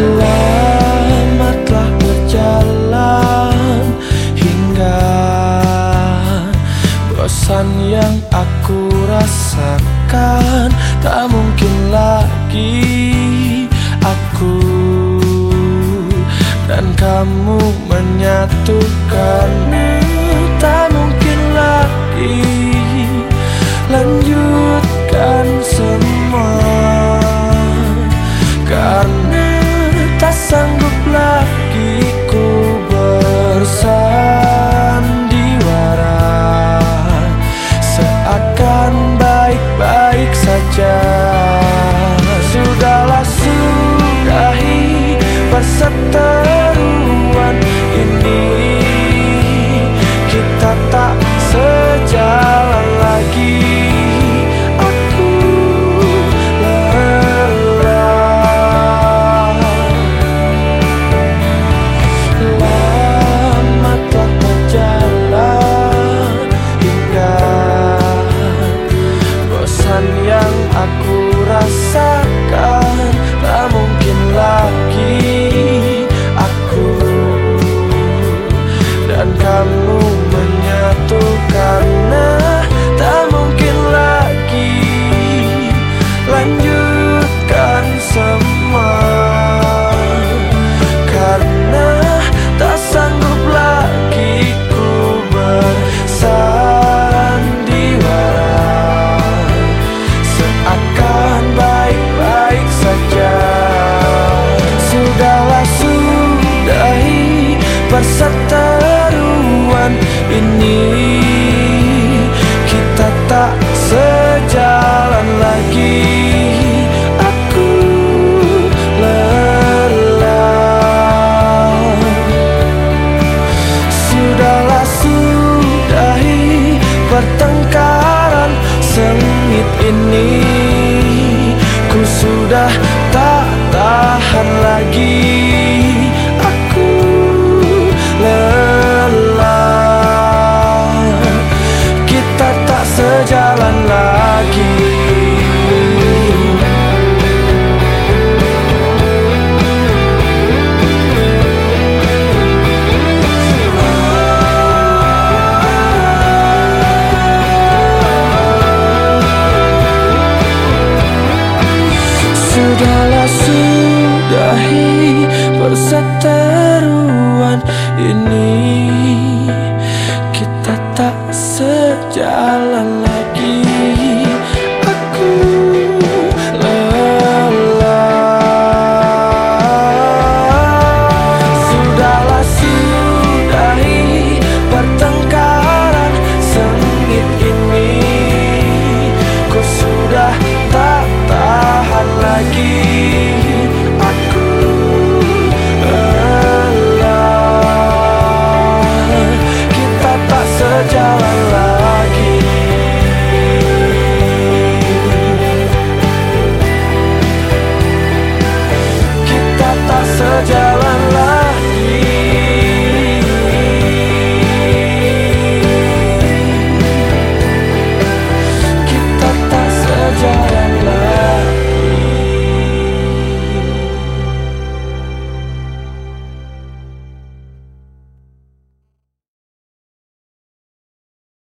lama berjalan hingga bosan yang aku rasakan tak mungkin lagi aku dan kamu menyatukan. perseteruan ini. Kita tak sejalan lagi. Aku lelah. Sudahlah sudahi pertengkaran sengit ini. Ku sudah tak tahan lagi. sudahi bersatu Georgia